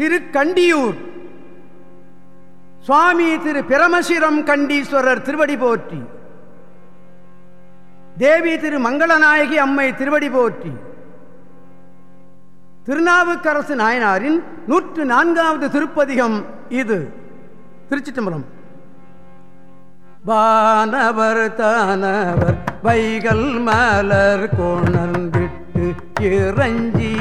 திருக்கண்டியூர். சுவாமி திரு பிரமசிரம் கண்டீஸ்வரர் திருவடி போற்றி. தேவி திரு மங்களநாயகி அம்மை திருவடி போற்றி. திருநாவுக்கரசு நாயனாரின் நூற்று நான்காவது திருப்பதிகம் இது. திருச்சி தம்பரம் வானவர் தானவர் வைகள் மலர் கொணர்ந்திட்டு இறஞ்சி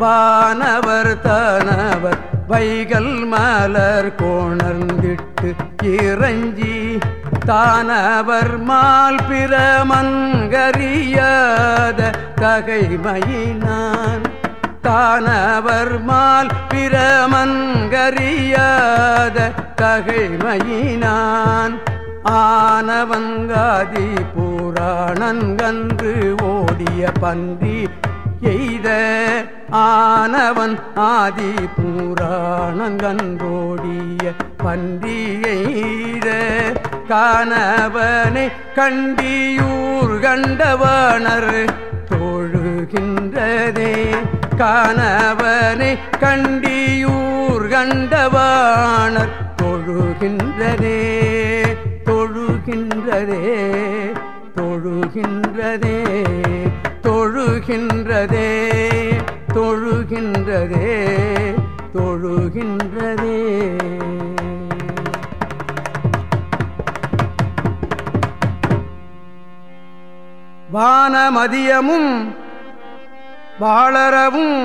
வானவர் தானவர் வைகள் மலர் கோணர்ந்திட்டு இறஞ்சி தானவர் மால் பிரமன்கரியாத தகைமையினான். தானவர் மால் பிரமன்கரியாத தகைமையினான். ஆனவங்காதி புராணன்கன்று ஓடிய பன்றி எய்த ஆனவன் ஆதி பூராணங்கன்றோடிய பன்றி காணவனை கண்டியூர் கண்டவனர் தோழுகின்றதே காணவனை கண்டியூர் கண்டவாணர் தொழுகின்றதே தொழுகின்றதே தொழுகின்றதே தொழுகின்றதே. தொழுகின்றதே தொழுகின்றதே. வானமதியமும் வாளரவும்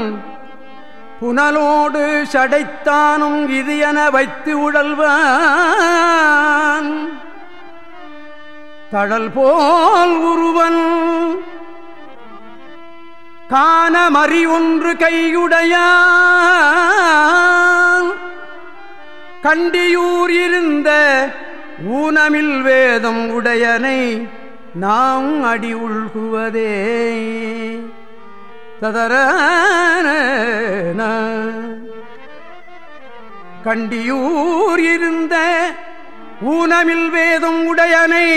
புனலோடு சடைத்தானும் இது என வைத்து உழல்வான் தழல் போல் உருவன் காணமறி ஒன்று கையுடைய கண்டியூர் இருந்த ஊனமில் வேதம் உடையனை நாம் அடி உள்குவதே. ததர கண்டியூர் இருந்த ஊனமில் வேதம் உடையனை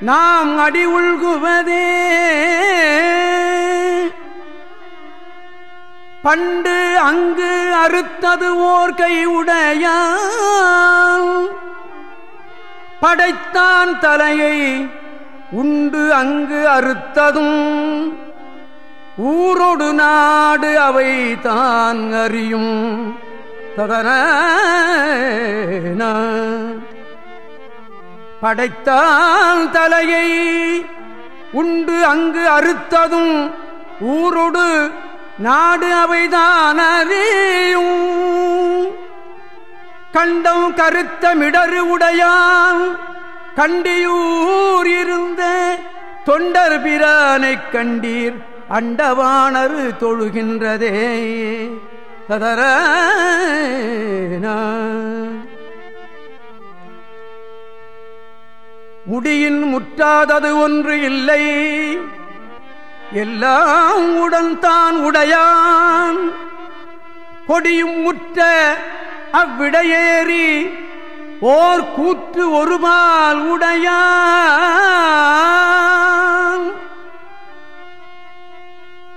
நாம் அடி உள்குவதே. பண்டு அங்கு அறுத்தது ஓர் கை உடைய படைத்தான் தலையை உண்டு அங்கு அறுத்ததும். ஊரொடு நாடு அவை தான் அறியும். ததன படைத்தான் தலையை உண்டு அங்கு அறுத்ததும். ஊரொடு நாடு அவைதான் அறியும். கண்டம் கருத்த மிடரு உடையான். கண்டியூர் இருந்த தொண்டர் பிரானை கண்டீர். அண்டவாணர் தொழுகின்றதே. சதர முடியின் முற்றாதது ஒன்று இல்லை. எல்லாம் உடன் தான் உடையான். கொடியும் முற்ற அவ்விடையேறி ஓர் கூற்று ஒருமால் உடையான்.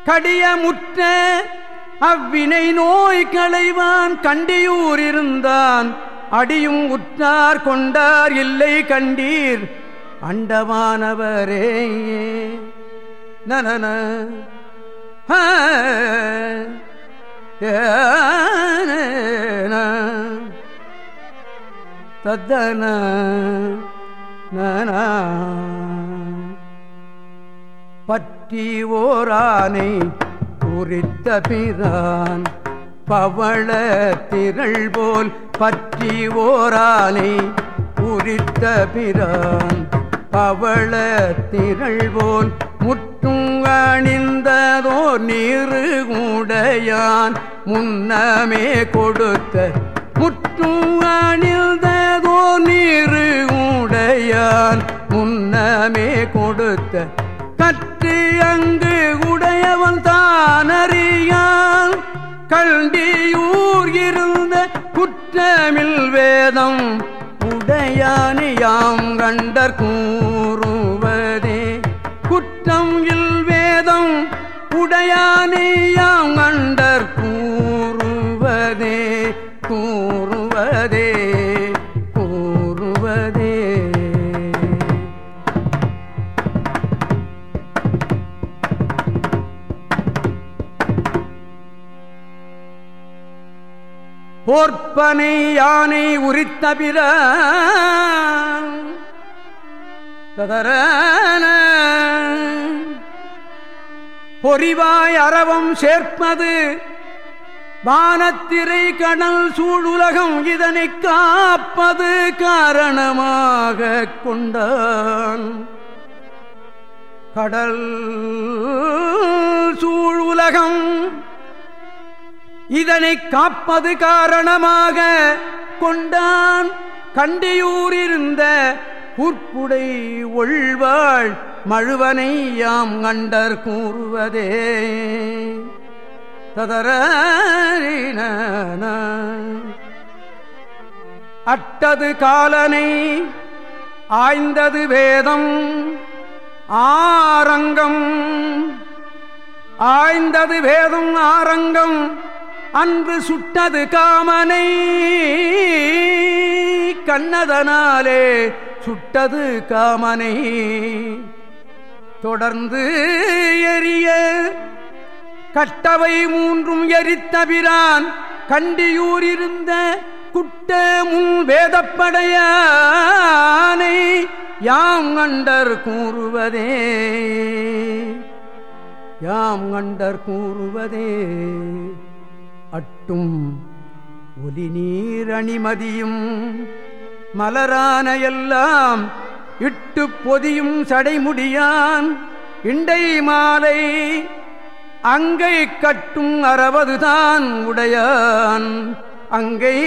கடிய முற்ற அவ்வினை நோய் களைவான் கண்டியூர் இருந்தான். அடியும் உற்றார் கொண்டார் இல்லை கண்டீர். அண்டமானவரே நன தத்தன பற்றி ஓரானை குறித்த பிரான் பவள திரள் போல் பற்றி ஓரானை குறித்த பிரான் பவள திரள் போல் முற்றும் அணிந்ததோர் நீரு உடையான் முன்னமே கொடுத்த முற்றும் அணிந்ததோர் நீரு உடையான் முன்னமே கொடுத்த கற்று அங்கு உடையவன் தானறியான். கண்டியூர் இருந்த குற்றமில் வேதம் உடையானியாம் கண்டர் கூறுவதே. வேதம் இல் வேதம் உடையானேயாம் அண்டர் கூறுவதே கூறுவதே கூறுவதே. போர்ப்பனை யானை உரித்தபிர பொறிவாய் அறவம் சேர்ப்பது. வானத்திரை கடல் சூழுலகம் இதனை காப்பது காரணமாக கொண்டான். கடல் சூழுலகம் இதனை காப்பது காரணமாக கொண்டான். கண்டியூரிருந்த உற்புடை ஒழ்வாள் மழுவனை யாம் கண்டர் கூறுவதே. ததர அட்டது காலனை ஆய்ந்தது வேதம் ஆரங்கம். ஆய்ந்தது வேதம் ஆரங்கம் அன்று சுட்டது காமனை. கண்ணதனாலே சுட்டது காமனை. தொடர்ந்து எரிய. கட்டவை மூன்றும் எரித்தபிரான் கண்டியூரிருந்த குட்ட முன் வேதப்படையானை யாம் கண்டர் கூறுவதே. யாம் கண்டர் கூறுவதே. அட்டும் ஒலி நீர் அணிமதியும் மலரான எல்லாம் இட்டு பொதியும் சடைமுடியான் இண்டை மாலை அங்கை கட்டும் அறவதுதான் உடையான். அங்கை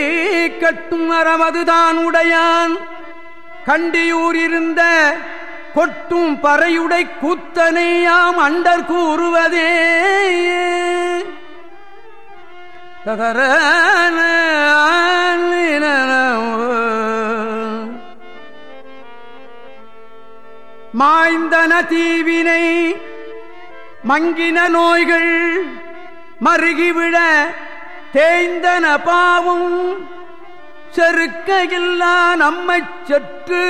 கட்டும் அறவதுதான் உடையான். கண்டியூரிருந்த கொட்டும் பறையுடை கூத்தனையாம் அண்டர் கூறுவதே. தகர மாய்ந்தன தீவினை மங்கின நோய்கள் மருகிவிட தேய்ந்தன பாவும் செருக்கையில்லா நம்மை சற்று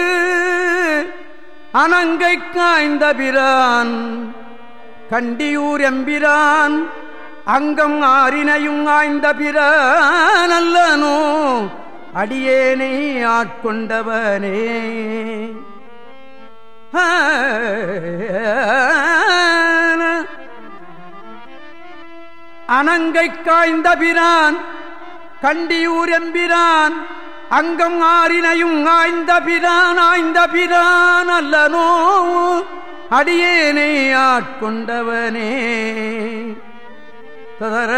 அனங்கை காய்ந்த பிரான். கண்டியூர் எம்பிரான் அங்கம் ஆறினையும் ஆய்ந்த பிரான் அல்லனோ அடியேனே ஆட்கொண்டவனே. அனங்கை காய்ந்த பிரான் கண்டியூர் எம்பிரான் அங்கம் ஆறினையும் ஆய்ந்த பிரான் ஆய்ந்த பிரான் அல்லனோ அடியேனை ஆட்கொண்டவனே. ததர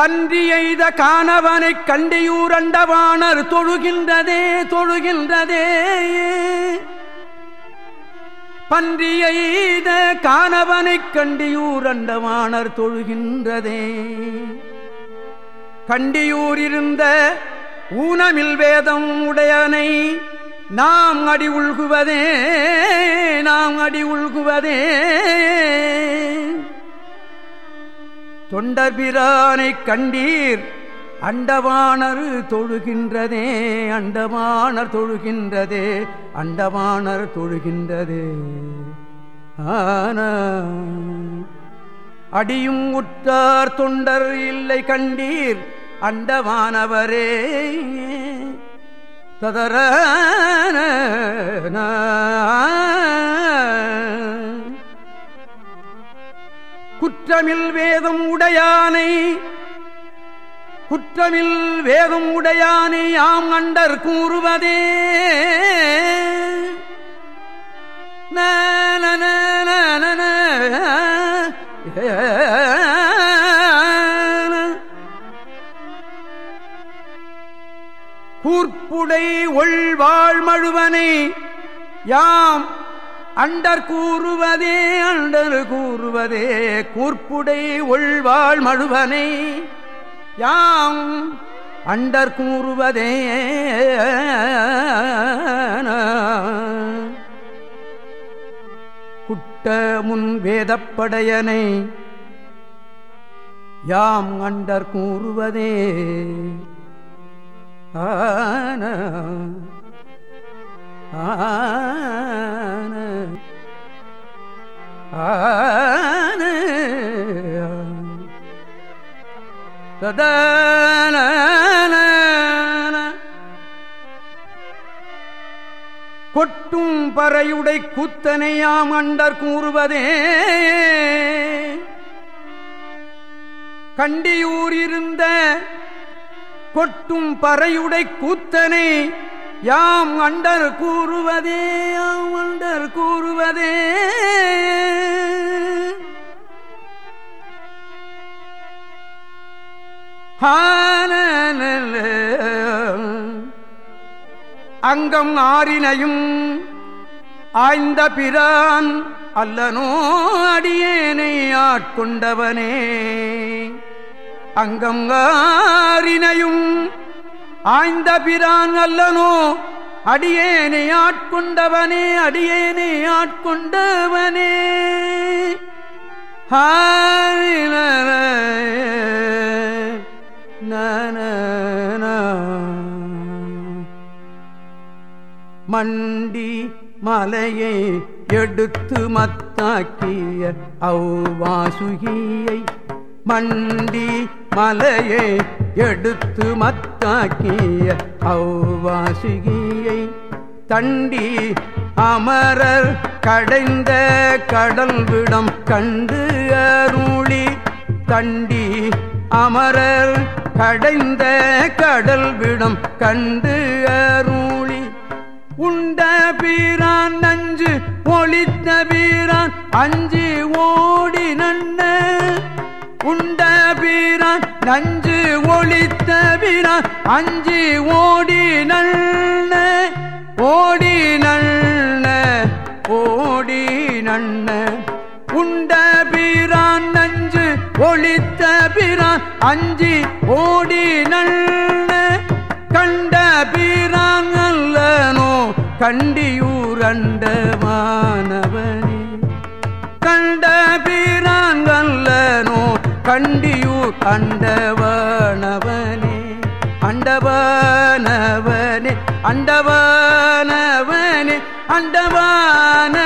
பன்றி எய்த காணவனை கண்டியூரண்டவாணர் தொழுகின்றதே தொழுகின்றதே. பன்றி எய்த காணவனை கண்டியூரண்டவாணர் தொழுகின்றதே. கண்டியூரிருந்த ஊனமில் வேதம் உடையனை நாம் அடி உள்குவதே நாம் அடி உள்குவதே. தொண்டபிரானை கண்டீர் அண்டவாணர் தொழுகின்றதே அண்டவாணர் தொழுகின்றதே அண்டவாணர் தொழுகின்றதே. ஆன அடியும் உற்றார் தொண்டர் இல்லை கண்டீர் அண்டவானவரே ததர குற்றமில் வேதம் உடையானை குற்றமில் வேதம் உடையானை யாம் அண்டர் கூறுவதே. கூர்ப்புடை ஒள் மழுவனை யாம் அண்டர் கூறுவதே அண்டர் கூறுவதே கூர்ப்புடை ஒள்வாள் மழுவனை. யாம் அண்டர் கூறுவதே குட்ட முன் வேதப்படையனை. யாம் அண்டர் கூறுவதே ஆன ஆன ஆன. ததன கொட்டும் பறையுடை குத்தனையாம் அண்டர் கூறுவதே. கண்டியூரிருந்த கொட்டும் பறையுடை கூத்தனை யாம் அண்டர் கூறுவதே யாம் அண்டர் கூறுவதே. அங்கம் ஆறினையும் ஆய்ந்த பிரான் அல்லனோ அடியேனை ஆட்கொண்டவனே. அங்கம் ஆறினையும் ஆய்ந்த பிரான் அல்லனோ அடியேனை ஆட்கொண்டவனே அடியேனை ஆட்கொண்டவனே. மண்டி மலையை எடுத்து மத்தாக்கிய அவ்வாசுகியை மண்டி மலையை எடுத்து மத்தாக்கிய அவ்வாசிகியை தண்டி அமரர் கடைந்த கடல் விடம் கண்டு அருளி தண்டி அமரர் கடைந்த கடல் விடம் கண்டு அருளி. உண்ட பீரான் நஞ்சு ஒளித்த பீரான் அஞ்சு ஓடி நன்ன உண்ட பீரான் நஞ்சு ஒளித்த வினா அஞ்சு ஓடி நல்ல ஓடி நல்ல ஓடி நன்ன உண்ட பிரான் நஞ்சு ஒளித்த பிரான் அஞ்சு ஓடி நல்ல. கண்ட பீரான் அல்லனோ கண்டியூரண்ட மாணவன். கண்டியூர் அண்டவனவனே அண்டவனவனே அண்டவனவனே. அண்டவான